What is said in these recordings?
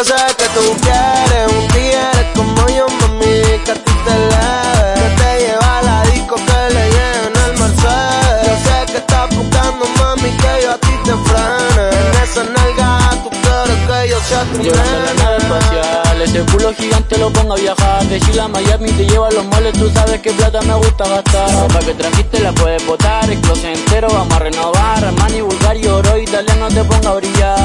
Yo sé que tú quieres un tigre como yo, mami, que a ti te leve. Que te lleva a la disco, que le lleven el Mercedes. Yo sé que estás buscando, mami, que yo a ti te frene. En esa nalga tú quieres que yo sea tu espacial, ese culo gigante lo pongo a viajar De Chile a Miami te lleva a los moles, tú sabes que plata me gusta gastar La ropa que trajiste la puedes botar, el closet entero vamos a renovar Armani, Bulgari, oro italiano te ponga a brillar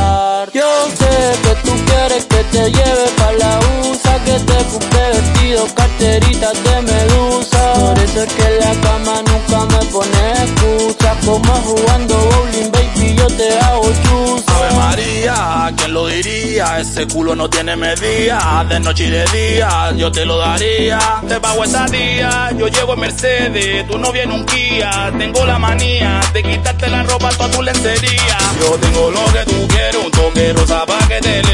te lleve pa' la USA Que te compre vestido, carteritas de medusa Por eso es que la cama nunca me pone excusa Como jugando bowling, baby, yo te hago chusa Ave María, ¿quién lo diría? Ese culo no tiene medida, de noche y de día, yo te lo daría. Te pago esa día, yo llevo en Mercedes, tu novia en un Kia. Tengo la manía de quitarte la ropa toda tu lencería. Yo tengo lo que tú quieres, un toque rosa pa' que te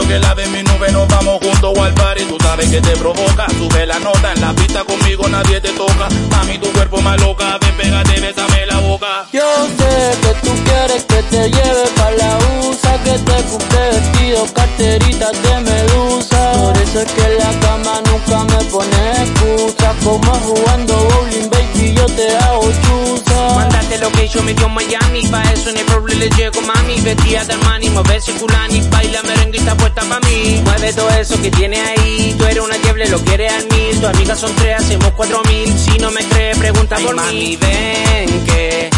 novio que en mi nube, nos vamos juntos al party. Tú sabes que te provoca, sube la nota, en la pista conmigo nadie te toca. Mami, tu cuerpo más loca, ven, pégate, bésame la boca. Yo sé que tú quieres que te lleve pa' la USA Que te compre vestido, carteritas de medusa Por eso es que la cama nunca me pone excusa Como jugando bowling, baby, yo te hago chusa Mándate lo que yo me dio Miami. Pa' eso en el problema le llego mami. Vestida de Armani, mueve ese culani. Baila merengue y está puesta pa' mí. Mueve todo eso que tiene ahí. Tú eres una diable, lo quieres al mil. Tu amigas son tres, hacemos cuatro mil. Si no me crees, pregunta por mí. ven que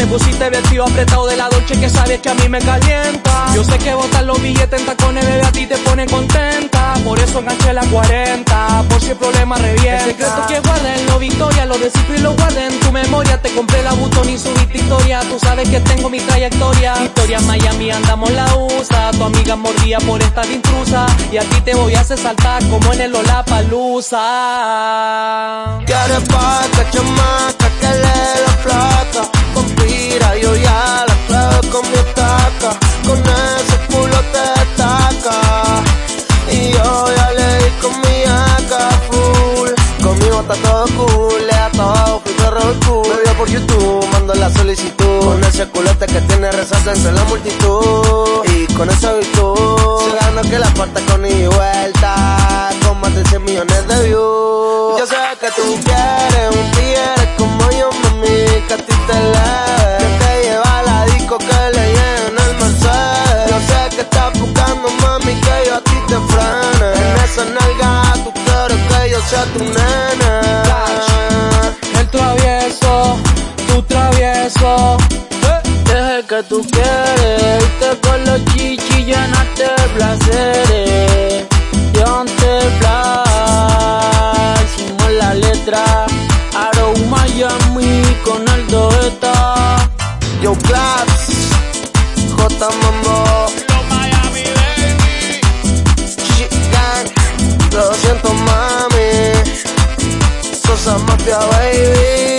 Te pusiste vestido apretado de la dolce que sabes que a mí me calienta. Yo sé que botar los billetes en tacones, bebé, a ti te pone contenta. Por eso enganché la 40, por si el problema revienta. El secreto que guarden, lo victoria, lo descifro y lo guarden en tu memoria. Te compré la butón y subiste historia, tú sabes que tengo mi trayectoria. Historia Miami, andamos la USA. Tu amiga mordía por estar intrusa. Y a ti te voy a hacer saltar como en el Lollapalooza. Quieres paca, chamaca, que le la placa. Está todo cool, le todo, perro el cool. Me vio por YouTube, mando la solicitud. Con ese culote que tiene resalto entre la multitud. Y con esa virtud, se que la parta con y vuelta. Con más de 100 millones de views. Yo sé que tú quieres un tigre como yo, mami, que a ti te leve. Que te lleva a la disco, que le lleven el Mercedes. Yo sé que estás buscando, mami, que yo a ti te frene. En esa nalga tú quieres que yo sea tu nene. El travieso, tu travieso. Deje que tú quieres irte con los chichis llenarte de placeres. Llevante Black, hicimos la letra. Arrow Miami con el Beta Yo Claps, J Mambo, Los Miami Baby. Shit Gang, lo siento some of your baby.